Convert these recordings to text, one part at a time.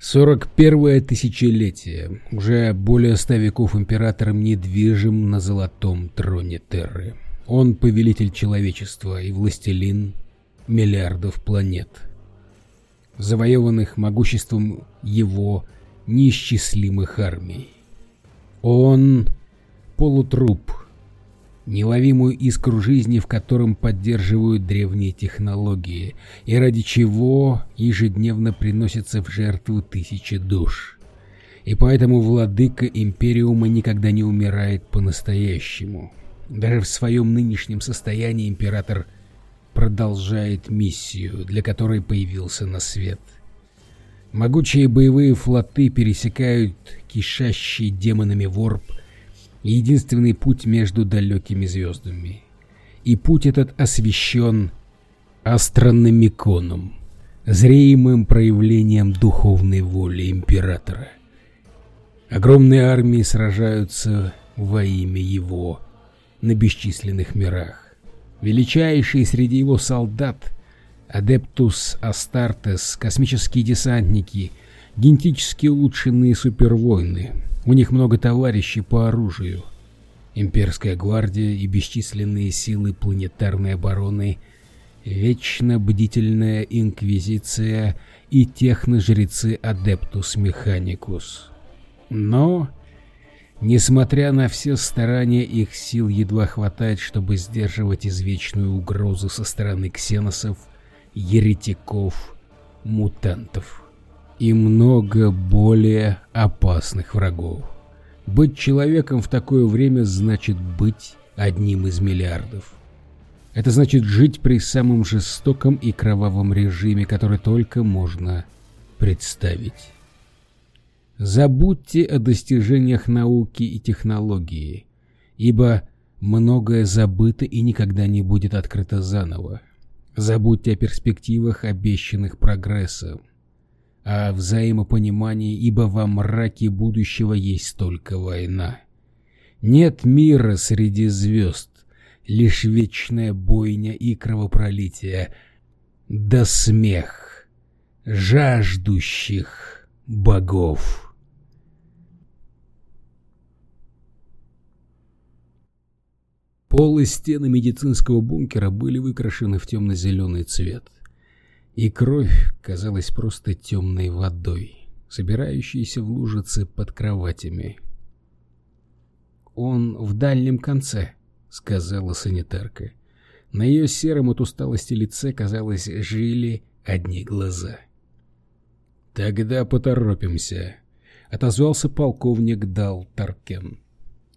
Сорок первое тысячелетие. Уже более ста веков императором недвижим на золотом троне Терры. Он повелитель человечества и властелин миллиардов планет, завоеванных могуществом его неисчислимых армий. Он полутруп, неловимую искру жизни, в котором поддерживают древние технологии, и ради чего ежедневно приносятся в жертву тысячи душ. И поэтому владыка Империума никогда не умирает по-настоящему. Даже в своем нынешнем состоянии император продолжает миссию, для которой появился на свет. Могучие боевые флоты пересекают кишащий демонами ворп единственный путь между далекими звездами. И путь этот освещен астрономиконом, зреемым проявлением духовной воли императора. Огромные армии сражаются во имя его на бесчисленных мирах. Величайший среди его солдат — Адептус Астартес, космические десантники, генетически улучшенные супервойны — у них много товарищей по оружию. Имперская гвардия и бесчисленные силы планетарной обороны, вечно бдительная инквизиция и техножрецы Адептус Механикус. Но, несмотря на все старания, их сил едва хватает, чтобы сдерживать извечную угрозу со стороны ксеносов, еретиков, мутантов и много более опасных врагов. Быть человеком в такое время значит быть одним из миллиардов. Это значит жить при самом жестоком и кровавом режиме, который только можно представить. Забудьте о достижениях науки и технологии, ибо многое забыто и никогда не будет открыто заново. Забудьте о перспективах, обещанных прогрессом о взаимопонимании, ибо во мраке будущего есть только война. Нет мира среди звезд, лишь вечная бойня и кровопролитие, да смех жаждущих богов. Пол и стены медицинского бункера были выкрашены в темно-зеленый цвет и кровь казалась просто темной водой, собирающейся в лужице под кроватями. «Он в дальнем конце», — сказала санитарка. На ее сером от усталости лице, казалось, жили одни глаза. «Тогда поторопимся», — отозвался полковник Дал Таркен.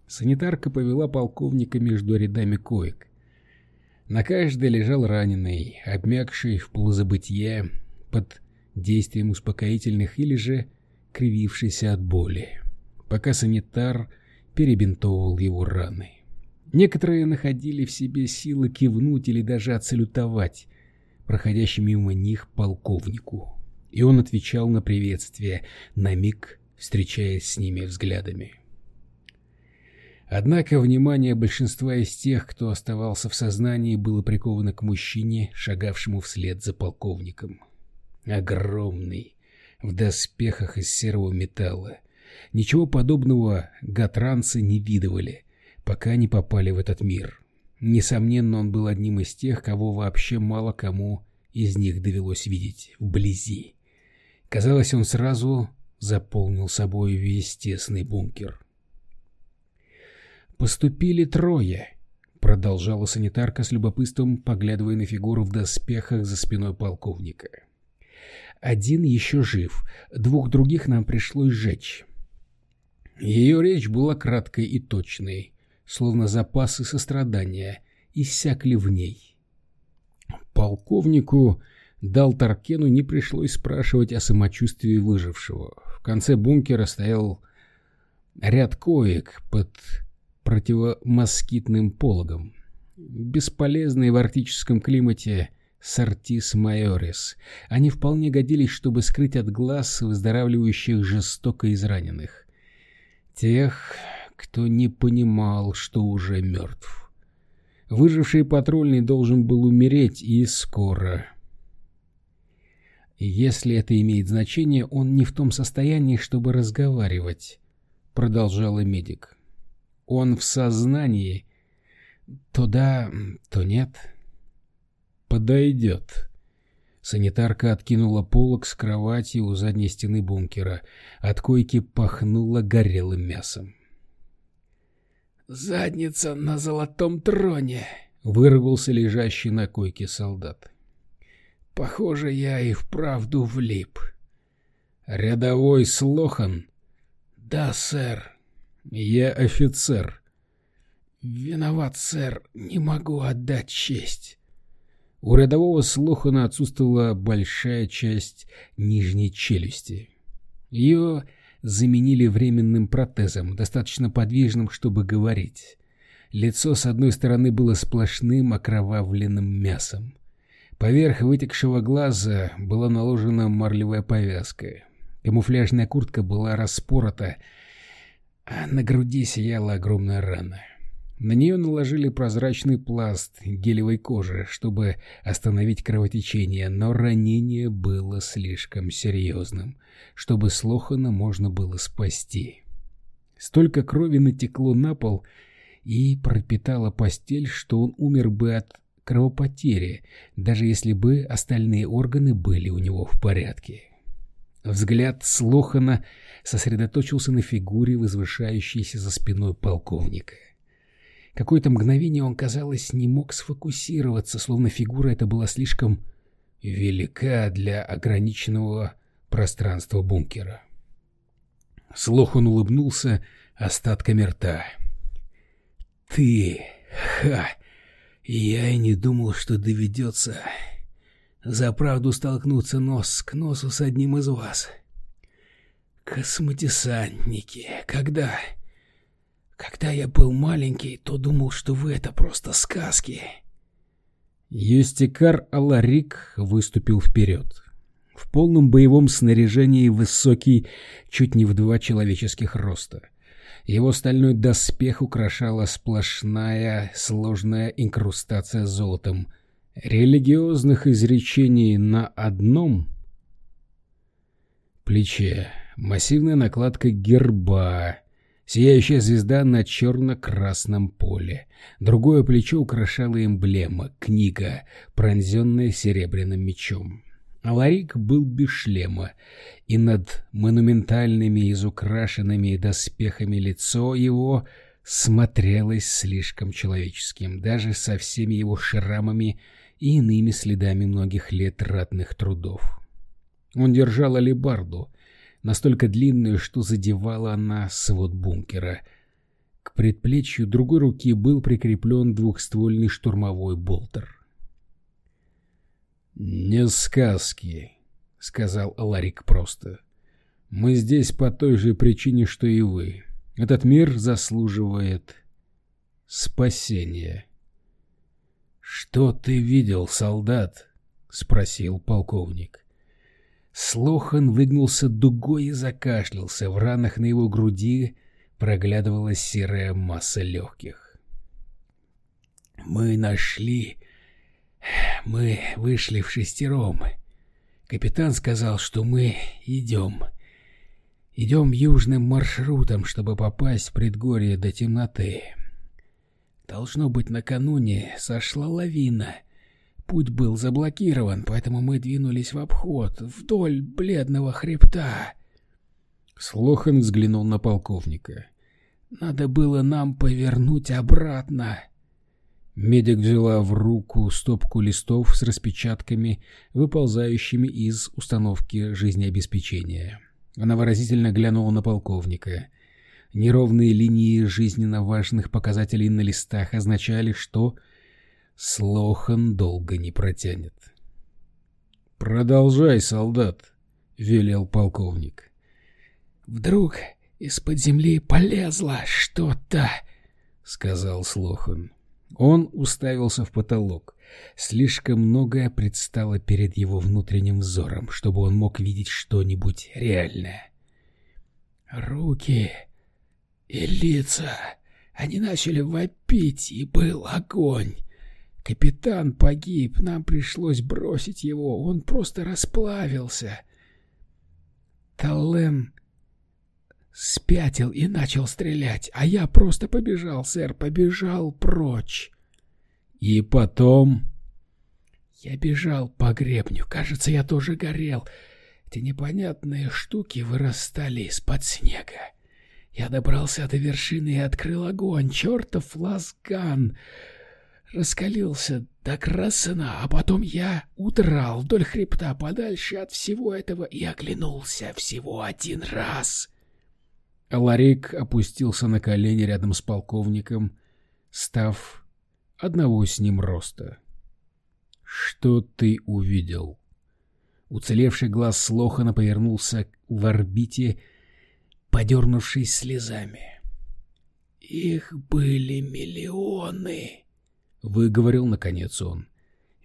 Санитарка повела полковника между рядами коек. На каждой лежал раненый, обмякший в полузабытие под действием успокоительных или же кривившийся от боли, пока санитар перебинтовывал его раны. Некоторые находили в себе силы кивнуть или даже отсалютовать проходящему мимо них полковнику, и он отвечал на приветствие, на миг встречаясь с ними взглядами. Однако внимание большинства из тех, кто оставался в сознании, было приковано к мужчине, шагавшему вслед за полковником. Огромный, в доспехах из серого металла. Ничего подобного гатранцы не видывали, пока не попали в этот мир. Несомненно, он был одним из тех, кого вообще мало кому из них довелось видеть вблизи. Казалось, он сразу заполнил собой весь тесный бункер. «Поступили трое», — продолжала санитарка с любопытством, поглядывая на фигуру в доспехах за спиной полковника. «Один еще жив, двух других нам пришлось сжечь». Ее речь была краткой и точной, словно запасы сострадания иссякли в ней. Полковнику Дал Таркену не пришлось спрашивать о самочувствии выжившего. В конце бункера стоял ряд коек под противомоскитным пологом. Бесполезные в арктическом климате сортис майорис. Они вполне годились, чтобы скрыть от глаз выздоравливающих жестоко израненных. Тех, кто не понимал, что уже мертв. Выживший патрульный должен был умереть и скоро. Если это имеет значение, он не в том состоянии, чтобы разговаривать, продолжала медик. Он в сознании. То да, то нет. Подойдет. Санитарка откинула полок с кровати у задней стены бункера. От койки пахнуло горелым мясом. «Задница на золотом троне!» — выругался лежащий на койке солдат. «Похоже, я и вправду влип». «Рядовой Слохан?» «Да, сэр». «Я офицер». «Виноват, сэр, не могу отдать честь». У рядового Слохана отсутствовала большая часть нижней челюсти. Ее заменили временным протезом, достаточно подвижным, чтобы говорить. Лицо с одной стороны было сплошным окровавленным мясом. Поверх вытекшего глаза была наложена марлевая повязка. Камуфляжная куртка была распорота, на груди сияла огромная рана. На нее наложили прозрачный пласт гелевой кожи, чтобы остановить кровотечение, но ранение было слишком серьезным, чтобы Слохана можно было спасти. Столько крови натекло на пол и пропитало постель, что он умер бы от кровопотери, даже если бы остальные органы были у него в порядке. Взгляд Слохана сосредоточился на фигуре, возвышающейся за спиной полковника. Какое-то мгновение он, казалось, не мог сфокусироваться, словно фигура эта была слишком велика для ограниченного пространства бункера. Слох он улыбнулся остатками рта. «Ты... Ха! Я и не думал, что доведется за правду столкнуться нос к носу с одним из вас. Космодесантники, когда... Когда я был маленький, то думал, что вы — это просто сказки. Юстикар Аларик выступил вперед. В полном боевом снаряжении высокий, чуть не в два человеческих роста. Его стальной доспех украшала сплошная сложная инкрустация золотом. Религиозных изречений на одном плече массивная накладка герба — Сияющая звезда на черно-красном поле. Другое плечо украшала эмблема, книга, пронзенная серебряным мечом. Аларик был без шлема, и над монументальными изукрашенными доспехами лицо его смотрелось слишком человеческим, даже со всеми его шрамами и иными следами многих лет ратных трудов. Он держал алебарду, настолько длинную, что задевала она свод бункера. К предплечью другой руки был прикреплен двухствольный штурмовой болтер. «Не сказки», — сказал Ларик просто. «Мы здесь по той же причине, что и вы. Этот мир заслуживает спасения». «Что ты видел, солдат?» — спросил полковник. Слохан выгнулся дугой и закашлялся. В ранах на его груди проглядывалась серая масса легких. «Мы нашли... Мы вышли в шестером. Капитан сказал, что мы идем. Идем южным маршрутом, чтобы попасть в предгорье до темноты. Должно быть, накануне сошла лавина» Путь был заблокирован, поэтому мы двинулись в обход, вдоль бледного хребта. Слохан взглянул на полковника. «Надо было нам повернуть обратно». Медик взяла в руку стопку листов с распечатками, выползающими из установки жизнеобеспечения. Она выразительно глянула на полковника. Неровные линии жизненно важных показателей на листах означали, что Слохан долго не протянет. «Продолжай, солдат», — велел полковник. «Вдруг из-под земли полезло что-то», — сказал Слохан. Он уставился в потолок. Слишком многое предстало перед его внутренним взором, чтобы он мог видеть что-нибудь реальное. «Руки и лица...» Они начали вопить, и был огонь. Капитан погиб, нам пришлось бросить его, он просто расплавился. Тален спятил и начал стрелять, а я просто побежал, сэр, побежал прочь. И потом... Я бежал по гребню, кажется, я тоже горел. Эти непонятные штуки вырастали из-под снега. Я добрался до вершины и открыл огонь. Чертов лазган раскалился до красна, а потом я удрал вдоль хребта подальше от всего этого и оглянулся всего один раз. Ларик опустился на колени рядом с полковником, став одного с ним роста. «Что ты увидел?» Уцелевший глаз Слохана повернулся в орбите, подернувшись слезами. «Их были миллионы!» — выговорил наконец он.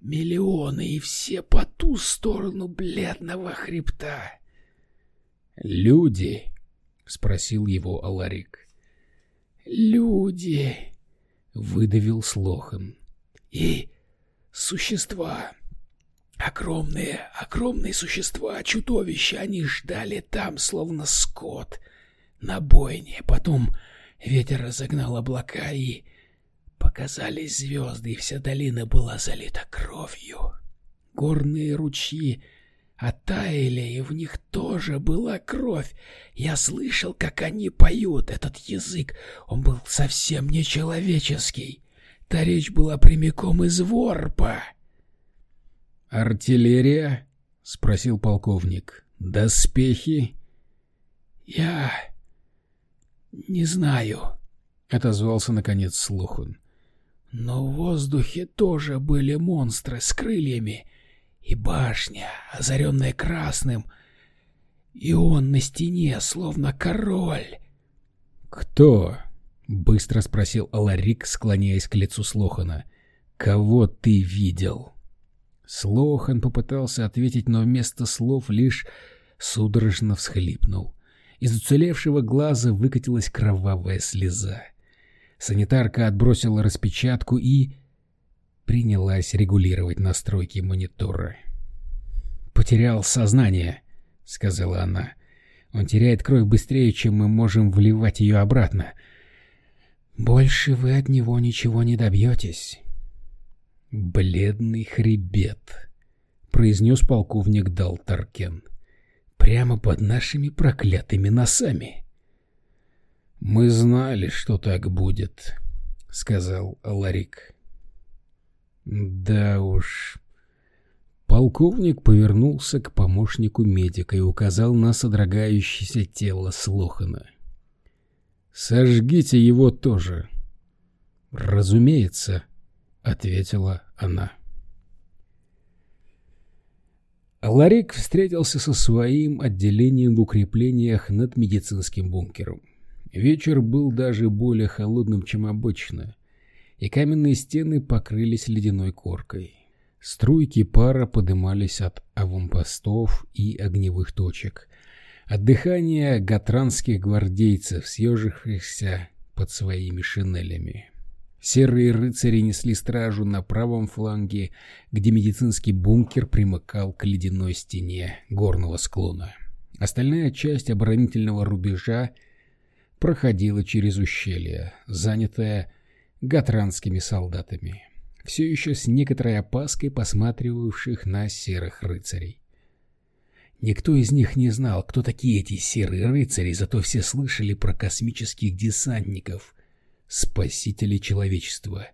«Миллионы, и все по ту сторону бледного хребта!» «Люди!» — спросил его Аларик. «Люди!» — выдавил Слохан. «И существа. Огромные, огромные существа, чудовища, они ждали там, словно скот, на бойне. Потом ветер разогнал облака, и показались звезды, и вся долина была залита кровью. Горные ручьи оттаяли, и в них тоже была кровь. Я слышал, как они поют. Этот язык, он был совсем нечеловеческий. Та речь была прямиком из ворпа. «Артиллерия?» — спросил полковник. «Доспехи?» «Я... не знаю», — отозвался наконец Слухун. «Но в воздухе тоже были монстры с крыльями, и башня, озаренная красным, и он на стене, словно король. «Кто?» — быстро спросил Аларик, склоняясь к лицу Слохана. «Кого ты видел?» Слохан попытался ответить, но вместо слов лишь судорожно всхлипнул. Из уцелевшего глаза выкатилась кровавая слеза. Санитарка отбросила распечатку и принялась регулировать настройки монитора. «Потерял сознание», — сказала она. «Он теряет кровь быстрее, чем мы можем вливать ее обратно. Больше вы от него ничего не добьетесь». «Бледный хребет», — произнес полковник Далтаркен. «Прямо под нашими проклятыми носами». «Мы знали, что так будет», — сказал Ларик. Да уж. Полковник повернулся к помощнику медика и указал на содрогающееся тело Слохана. «Сожгите его тоже». «Разумеется», — ответила она. Ларик встретился со своим отделением в укреплениях над медицинским бункером. Вечер был даже более холодным, чем обычно — и каменные стены покрылись ледяной коркой. Струйки пара подымались от аванпостов и огневых точек. От дыхания гатранских гвардейцев, съежившихся под своими шинелями. Серые рыцари несли стражу на правом фланге, где медицинский бункер примыкал к ледяной стене горного склона. Остальная часть оборонительного рубежа проходила через ущелье, занятая гатранскими солдатами, все еще с некоторой опаской посматривавших на серых рыцарей. Никто из них не знал, кто такие эти серые рыцари, зато все слышали про космических десантников, спасителей человечества,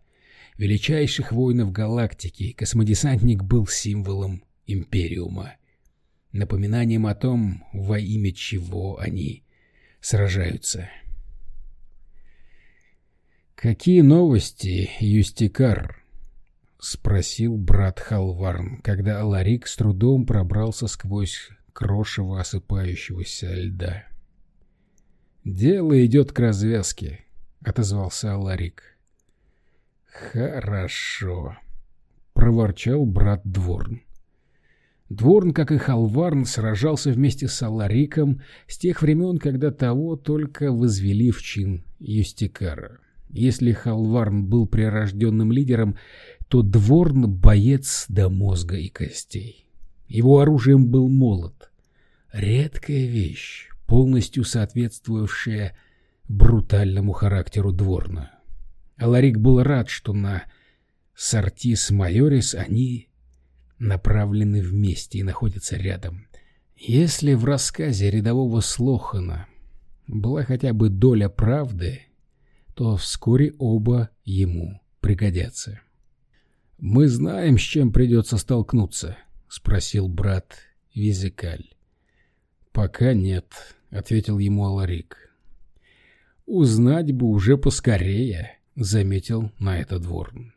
величайших воинов галактики. Космодесантник был символом Империума, напоминанием о том, во имя чего они сражаются. «Какие новости, Юстикар?» — спросил брат Халварн, когда Аларик с трудом пробрался сквозь крошево осыпающегося льда. «Дело идет к развязке», — отозвался Аларик. «Хорошо», — проворчал брат Дворн. Дворн, как и Халварн, сражался вместе с Алариком с тех времен, когда того только возвели в чин Юстикара. Если Халварн был прирожденным лидером, то Дворн — боец до мозга и костей. Его оружием был молот. Редкая вещь, полностью соответствующая брутальному характеру Дворна. Аларик был рад, что на Сартис Майорис они направлены вместе и находятся рядом. Если в рассказе рядового Слохана была хотя бы доля правды, то вскоре оба ему пригодятся. «Мы знаем, с чем придется столкнуться», — спросил брат Визикаль. «Пока нет», — ответил ему Аларик. «Узнать бы уже поскорее», — заметил на это Дворн.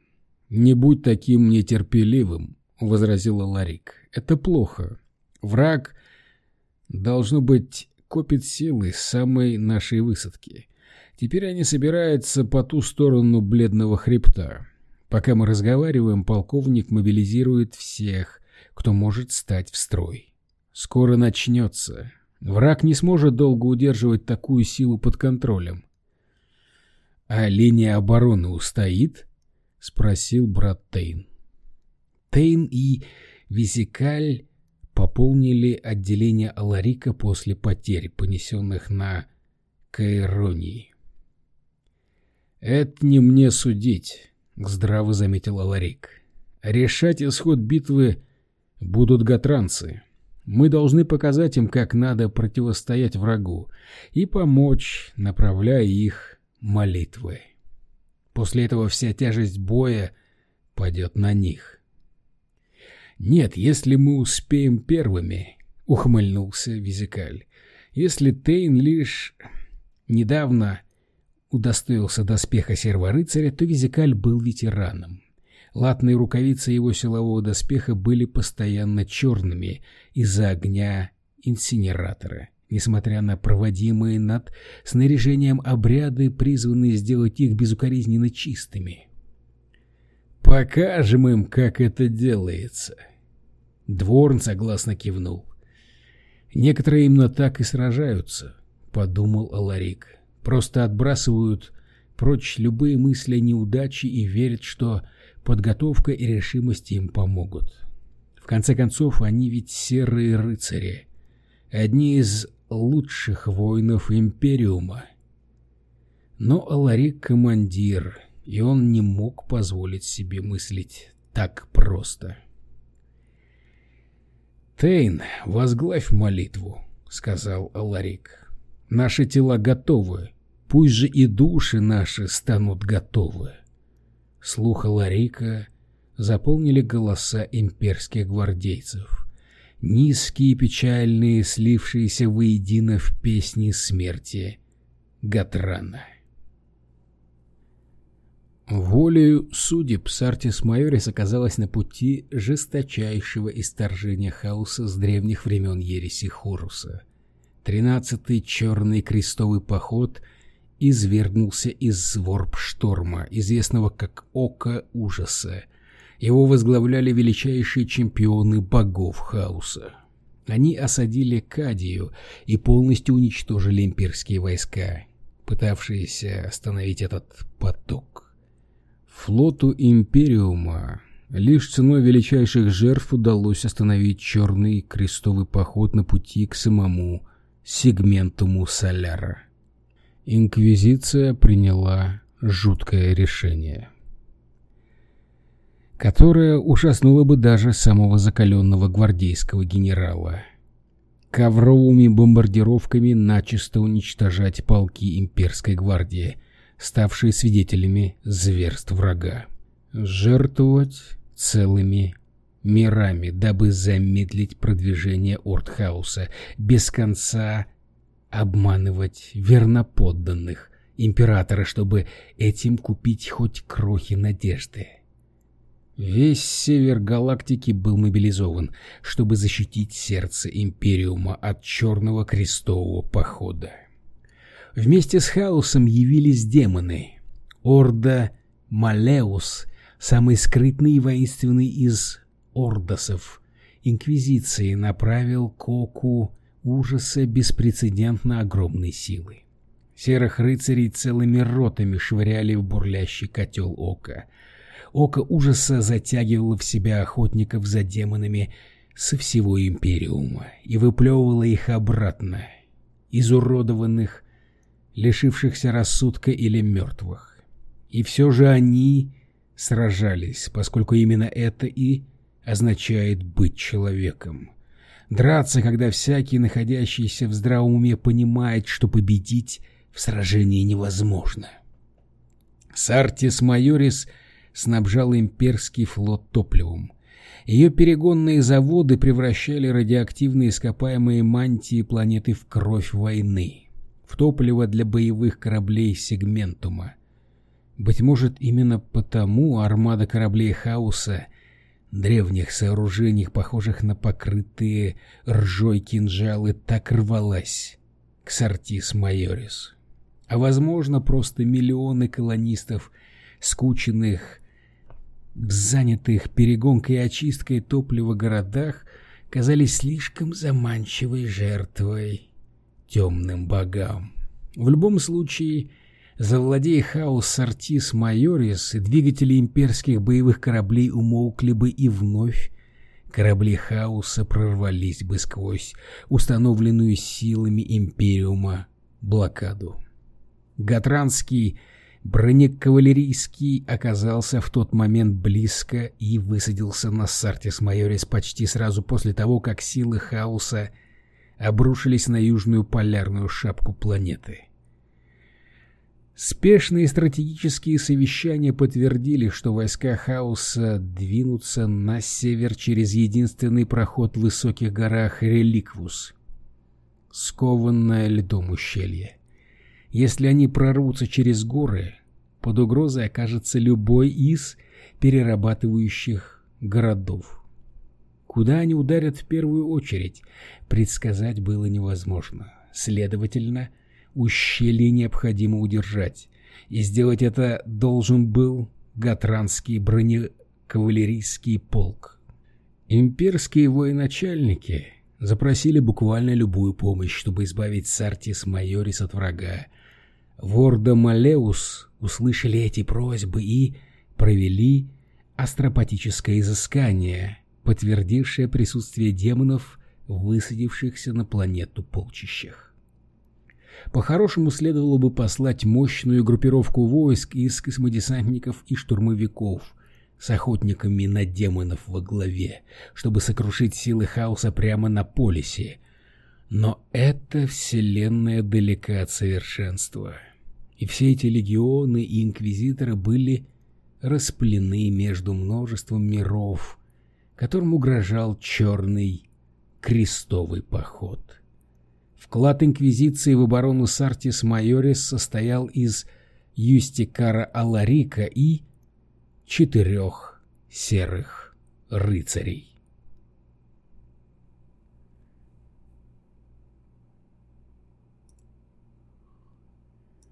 «Не будь таким нетерпеливым», — возразил Аларик. «Это плохо. Враг, должно быть, копит силы с самой нашей высадки. Теперь они собираются по ту сторону бледного хребта. Пока мы разговариваем, полковник мобилизирует всех, кто может стать в строй. Скоро начнется. Враг не сможет долго удерживать такую силу под контролем. — А линия обороны устоит? — спросил брат Тейн. Тейн и Визикаль пополнили отделение Аларика после потерь, понесенных на Кайронии. «Это не мне судить», — здраво заметил Аларик. «Решать исход битвы будут гатранцы. Мы должны показать им, как надо противостоять врагу, и помочь, направляя их молитвы. После этого вся тяжесть боя пойдет на них». «Нет, если мы успеем первыми», — ухмыльнулся Визикаль. «Если Тейн лишь недавно удостоился доспеха серворыцаря, то Визикаль был ветераном. Латные рукавицы его силового доспеха были постоянно черными из-за огня инсинератора, несмотря на проводимые над снаряжением обряды, призванные сделать их безукоризненно чистыми. «Покажем им, как это делается!» Дворн согласно кивнул. «Некоторые именно так и сражаются», — подумал Аларик просто отбрасывают прочь любые мысли о неудаче и верят, что подготовка и решимость им помогут. В конце концов, они ведь серые рыцари, одни из лучших воинов Империума. Но Аларик — командир, и он не мог позволить себе мыслить так просто. «Тейн, возглавь молитву», — сказал Аларик. «Наши тела готовы, Пусть же и души наши станут готовы. Слуха Ларика заполнили голоса имперских гвардейцев. Низкие печальные, слившиеся воедино в песни смерти Гатрана. Волею судеб Сартис Майорис оказалась на пути жесточайшего исторжения хаоса с древних времен ереси Хоруса. Тринадцатый черный крестовый поход — извергнулся из ворп-шторма, известного как Око Ужаса. Его возглавляли величайшие чемпионы богов хаоса. Они осадили Кадию и полностью уничтожили имперские войска, пытавшиеся остановить этот поток. Флоту Империума лишь ценой величайших жертв удалось остановить черный крестовый поход на пути к самому сегментуму Соляра. Инквизиция приняла жуткое решение, которое ужаснуло бы даже самого закаленного гвардейского генерала. Ковровыми бомбардировками начисто уничтожать полки имперской гвардии, ставшие свидетелями зверств врага. Жертвовать целыми мирами, дабы замедлить продвижение Ортхауса, без конца обманывать верноподданных императора, чтобы этим купить хоть крохи надежды. Весь север галактики был мобилизован, чтобы защитить сердце Империума от черного крестового похода. Вместе с хаосом явились демоны. Орда Малеус, самый скрытный и воинственный из ордосов, Инквизиции направил Коку ужаса беспрецедентно огромной силы. Серых рыцарей целыми ротами швыряли в бурлящий котел ока. Око ужаса затягивало в себя охотников за демонами со всего Империума и выплевывало их обратно, изуродованных, лишившихся рассудка или мертвых. И все же они сражались, поскольку именно это и означает быть человеком. Драться, когда всякий, находящийся в здравом уме, понимает, что победить в сражении невозможно. Сартис Майорис снабжал имперский флот топливом. Ее перегонные заводы превращали радиоактивные ископаемые мантии планеты в кровь войны, в топливо для боевых кораблей сегментума. Быть может, именно потому армада кораблей Хаоса, древних сооружений, похожих на покрытые ржой кинжалы, так рвалась к Сартис Майорис. А возможно, просто миллионы колонистов, скученных занятых перегонкой и очисткой топлива городах, казались слишком заманчивой жертвой темным богам. В любом случае, завладея хаос Артис Майорис, двигатели имперских боевых кораблей умолкли бы и вновь корабли хаоса прорвались бы сквозь установленную силами Империума блокаду. Гатранский бронекавалерийский оказался в тот момент близко и высадился на Сартис Майорис почти сразу после того, как силы хаоса обрушились на южную полярную шапку планеты. Спешные стратегические совещания подтвердили, что войска хаоса двинутся на север через единственный проход в высоких горах Реликвус, скованное льдом ущелье. Если они прорвутся через горы, под угрозой окажется любой из перерабатывающих городов. Куда они ударят в первую очередь, предсказать было невозможно. Следовательно, ущелье необходимо удержать, и сделать это должен был Гатранский бронекавалерийский полк. Имперские военачальники запросили буквально любую помощь, чтобы избавить Сартис Майорис от врага. Ворда Малеус услышали эти просьбы и провели астропатическое изыскание, подтвердившее присутствие демонов, высадившихся на планету полчищах. По-хорошему следовало бы послать мощную группировку войск из космодесантников и штурмовиков с охотниками на демонов во главе, чтобы сокрушить силы хаоса прямо на полисе. Но эта вселенная далека от совершенства. И все эти легионы и инквизиторы были расплены между множеством миров, которым угрожал черный крестовый поход. Вклад Инквизиции в оборону Сартис Майорис состоял из Юстикара Аларика и четырех серых рыцарей.